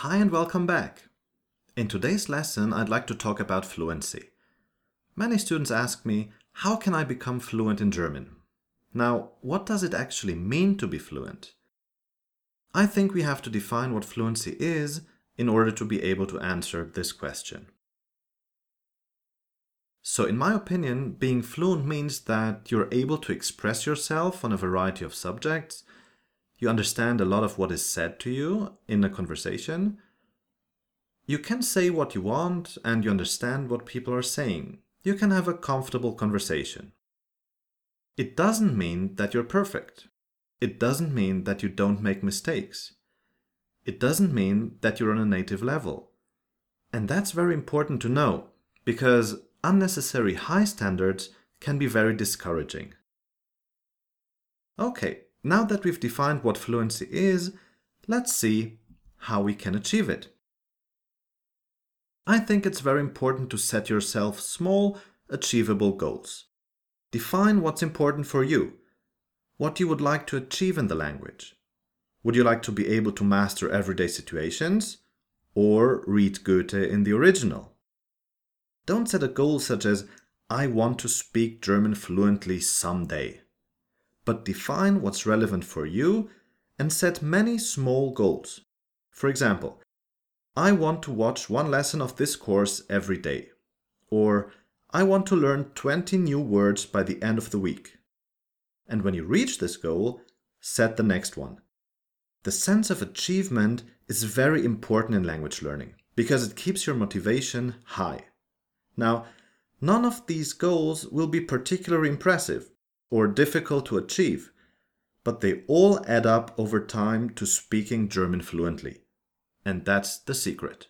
Hi and welcome back. In today's lesson, I'd like to talk about fluency. Many students ask me, how can I become fluent in German? Now, what does it actually mean to be fluent? I think we have to define what fluency is in order to be able to answer this question. So, in my opinion, being fluent means that you're able to express yourself on a variety of subjects you understand a lot of what is said to you in a conversation. You can say what you want and you understand what people are saying. You can have a comfortable conversation. It doesn't mean that you're perfect. It doesn't mean that you don't make mistakes. It doesn't mean that you're on a native level. And that's very important to know because unnecessary high standards can be very discouraging. Okay, now that we've defined what fluency is, let's see how we can achieve it. I think it's very important to set yourself small, achievable goals. Define what's important for you, what you would like to achieve in the language. Would you like to be able to master everyday situations or read Goethe in the original? Don't set a goal such as, I want to speak German fluently someday but define what's relevant for you and set many small goals. For example, I want to watch one lesson of this course every day. Or I want to learn 20 new words by the end of the week. And when you reach this goal, set the next one. The sense of achievement is very important in language learning because it keeps your motivation high. Now, none of these goals will be particularly impressive or difficult to achieve, but they all add up over time to speaking German fluently. And that's the secret.